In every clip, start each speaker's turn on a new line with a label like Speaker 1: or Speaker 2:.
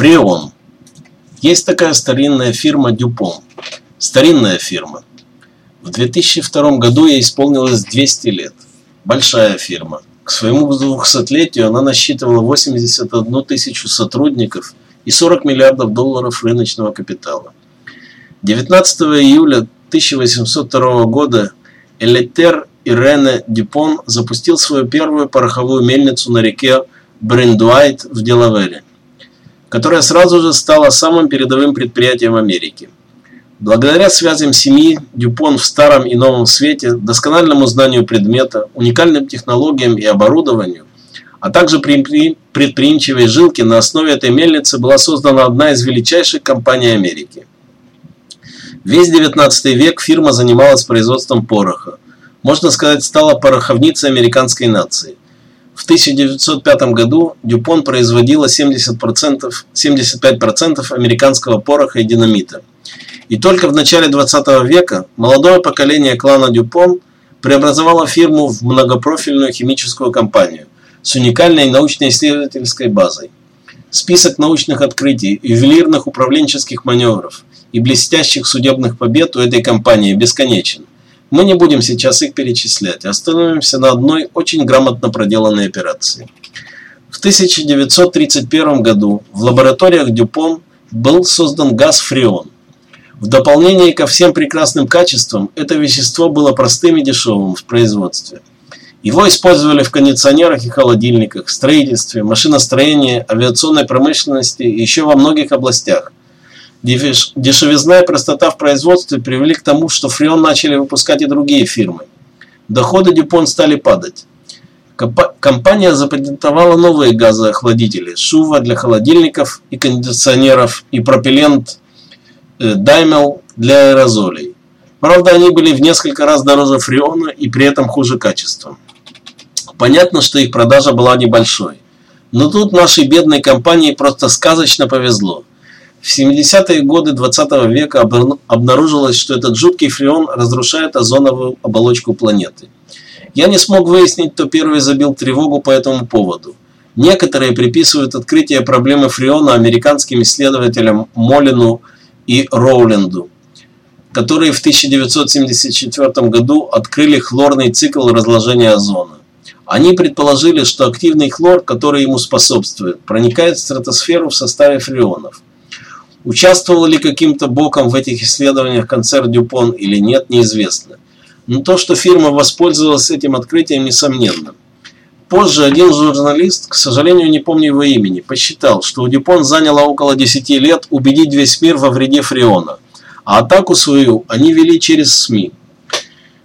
Speaker 1: Фреон. Есть такая старинная фирма Дюпон. Старинная фирма. В 2002 году ей исполнилось 200 лет. Большая фирма. К своему 200-летию она насчитывала 81 тысячу сотрудников и 40 миллиардов долларов рыночного капитала. 19 июля 1802 года Элетер Ирене Дюпон запустил свою первую пороховую мельницу на реке Брендуайт в Делавере которая сразу же стала самым передовым предприятием Америки. Благодаря связям семьи Дюпон в старом и новом свете, доскональному знанию предмета, уникальным технологиям и оборудованию, а также предприимчивой жилке на основе этой мельницы была создана одна из величайших компаний Америки. Весь 19 век фирма занималась производством пороха. Можно сказать, стала пороховницей американской нации. В 1905 году Дюпон производила 70%, 75% американского пороха и динамита. И только в начале 20 века молодое поколение клана Дюпон преобразовало фирму в многопрофильную химическую компанию с уникальной научно-исследовательской базой. Список научных открытий, ювелирных управленческих маневров и блестящих судебных побед у этой компании бесконечен. Мы не будем сейчас их перечислять, остановимся на одной очень грамотно проделанной операции. В 1931 году в лабораториях Дюпон был создан газ фреон. В дополнение ко всем прекрасным качествам, это вещество было простым и дешевым в производстве. Его использовали в кондиционерах и холодильниках, строительстве, машиностроении, авиационной промышленности и еще во многих областях – Дешевизна и простота в производстве привели к тому, что фреон начали выпускать и другие фирмы. Доходы Дюпон стали падать. Компания запатентовала новые газоохладители, шува для холодильников и кондиционеров и пропеллент э, Даймел для аэрозолей. Правда, они были в несколько раз дороже фреона и при этом хуже качеством. Понятно, что их продажа была небольшой. Но тут нашей бедной компании просто сказочно повезло. В 70-е годы 20 -го века обнаружилось, что этот жуткий фреон разрушает озоновую оболочку планеты. Я не смог выяснить, кто первый забил тревогу по этому поводу. Некоторые приписывают открытие проблемы фреона американским исследователям Молину и Роуленду, которые в 1974 году открыли хлорный цикл разложения озона. Они предположили, что активный хлор, который ему способствует, проникает в стратосферу в составе фреонов. Участвовал ли каким-то боком в этих исследованиях концерт Дюпон или нет, неизвестно. Но то, что фирма воспользовалась этим открытием, несомненно. Позже один журналист, к сожалению, не помню его имени, посчитал, что у Дюпон заняло около 10 лет убедить весь мир во вреде фреона, а атаку свою они вели через СМИ.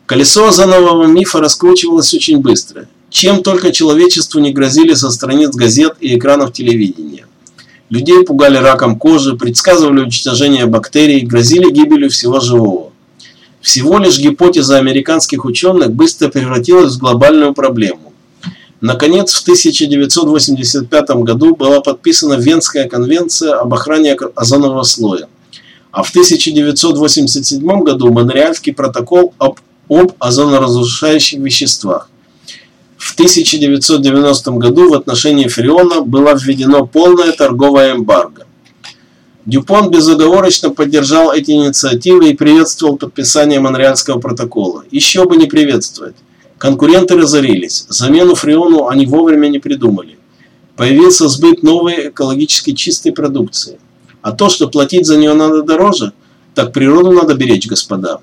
Speaker 1: Колесо озонового мифа раскручивалось очень быстро. Чем только человечеству не грозили со страниц газет и экранов телевидения. Людей пугали раком кожи, предсказывали уничтожение бактерий, грозили гибелью всего живого. Всего лишь гипотеза американских ученых быстро превратилась в глобальную проблему. Наконец, в 1985 году была подписана Венская конвенция об охране озонового слоя, а в 1987 году Монреальский протокол об, об озоноразрушающих веществах. В 1990 году в отношении Фреона было введено полное торговое эмбарго. Дюпон безоговорочно поддержал эти инициативы и приветствовал подписание Монреальского протокола. Еще бы не приветствовать. Конкуренты разорились. Замену Фреону они вовремя не придумали. Появился сбыт новой экологически чистой продукции. А то, что платить за нее надо дороже, так природу надо беречь, господа.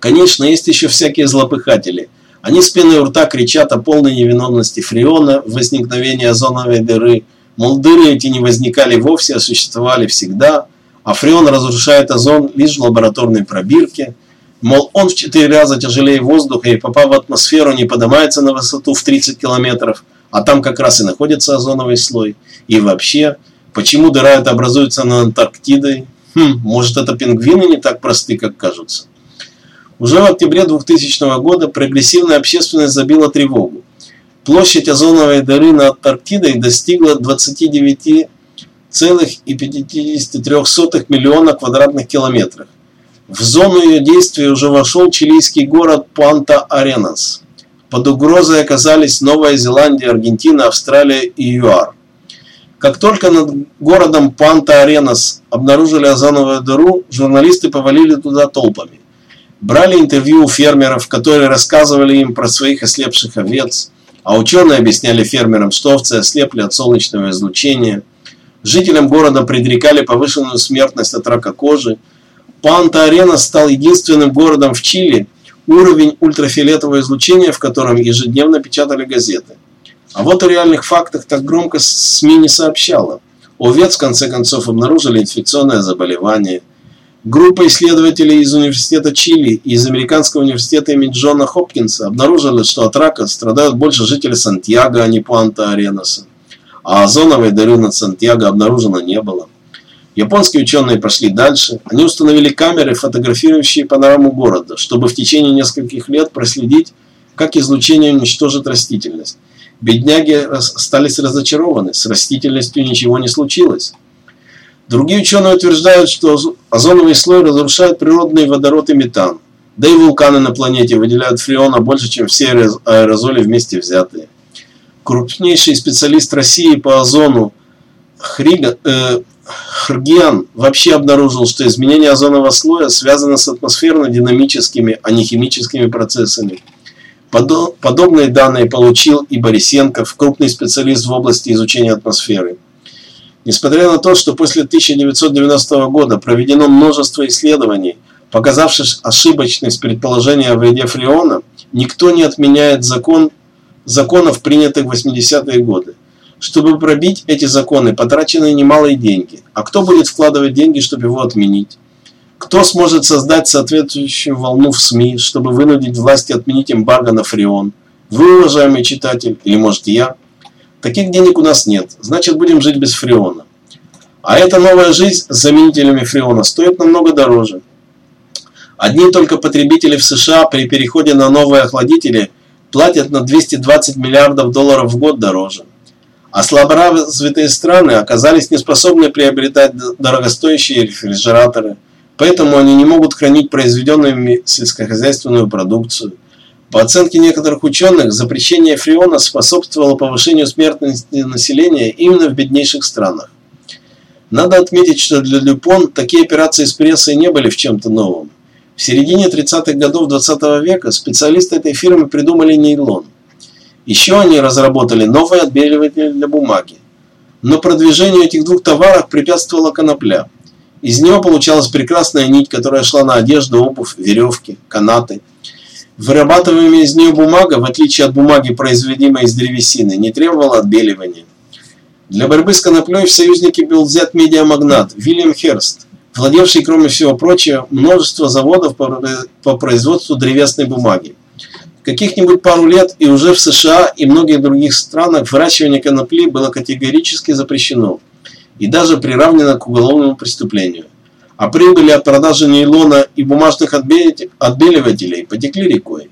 Speaker 1: Конечно, есть еще всякие злопыхатели – они с пеной у рта кричат о полной невиновности фреона возникновении озоновой дыры. Мол, дыры эти не возникали вовсе, а существовали всегда. А фреон разрушает озон лишь в лабораторной пробирке. Мол, он в 4 раза тяжелее воздуха и попав в атмосферу не поднимается на высоту в 30 километров, а там как раз и находится озоновый слой. И вообще, почему дыра это образуется на Антарктиде? Хм, может это пингвины не так просты, как кажутся. Уже в октябре 2000 года прогрессивная общественность забила тревогу. Площадь озоновой дыры над Антарктидой достигла 29,53 миллиона квадратных километров. В зону ее действия уже вошел чилийский город Как только над городом Панта-Аренас обнаружили озоновую дыру, журналисты повалили туда толпами. Брали интервью у фермеров, которые рассказывали им про своих ослепших овец, а ученые объясняли фермерам, что овцы ослепли от солнечного излучения. Жителям города предрекали повышенную смертность от рака кожи. Панта-Арена стал единственным городом в Чили, уровень ультрафиолетового излучения в котором ежедневно печатали газеты. А вот о реальных фактах так громко СМИ не сообщала. У овец в конце концов обнаружили инфекционное заболевание. Группа исследователей из Университета Чили и из Американского университета имени Джона Хопкинса обнаружили, что от рака страдают больше жители Сантьяго, а не Пуанта-Аренаса. А озоновой дыры над Сантьяго обнаружено не было. Японские ученые пошли дальше. Они установили камеры, фотографирующие панораму города, чтобы в течение нескольких лет проследить, как излучение уничтожит растительность. Бедняги остались разочарованы, с растительностью ничего не случилось. Другие ученые утверждают, что озоновый слой разрушает природный водород и метан. Да и вулканы на планете выделяют фреона больше, чем все аэрозоли вместе взятые. Крупнейший специалист России по озону Хрига, э, Хргиан вообще обнаружил, что изменение озонового слоя связано с атмосферно-динамическими, а не химическими процессами. Подобные данные получил и Борисенков, крупный специалист в области изучения атмосферы. Несмотря на то, что после 1990 года проведено множество исследований, показавших ошибочность предположения о вреде фреона, никто не отменяет закон, законов, принятых в 80-е годы. Чтобы пробить эти законы, потрачены немалые деньги. А кто будет вкладывать деньги, чтобы его отменить? Кто сможет создать соответствующую волну в СМИ, чтобы вынудить власти отменить эмбарго на фреон? Вы, уважаемый читатель, или может я? Таких денег у нас нет, значит будем жить без фреона. А эта новая жизнь с заменителями фреона стоит намного дороже. Одни только потребители в США при переходе на новые охладители платят на 220 миллиардов долларов в год дороже. А слаборазвитые страны оказались неспособны приобретать дорогостоящие рефрижераторы – Поэтому они не могут хранить произведенную сельскохозяйственную продукцию. По оценке некоторых ученых, запрещение фреона способствовало повышению смертности населения именно в беднейших странах. Надо отметить, что для Люпон такие операции с прессой не были в чем-то новым. В середине 30-х годов 20 -го века специалисты этой фирмы придумали нейлон. Еще они разработали новый отбеливатель для бумаги. Но продвижению этих двух товаров препятствовала конопля – из него получалась прекрасная нить, которая шла на одежду, обувь, веревки, канаты. Вырабатываемая из нее бумага, в отличие от бумаги, производимой из древесины, не требовала отбеливания. Для борьбы с коноплей в союзники был взят медиамагнат Вильям Херст, владевший, кроме всего прочего, множество заводов по производству древесной бумаги. Каких-нибудь пару лет и уже в США и многих других странах выращивание конопли было категорически запрещено – и даже приравнена к уголовному преступлению. А прибыли от продажи нейлона и бумажных отбеливателей потекли рекой.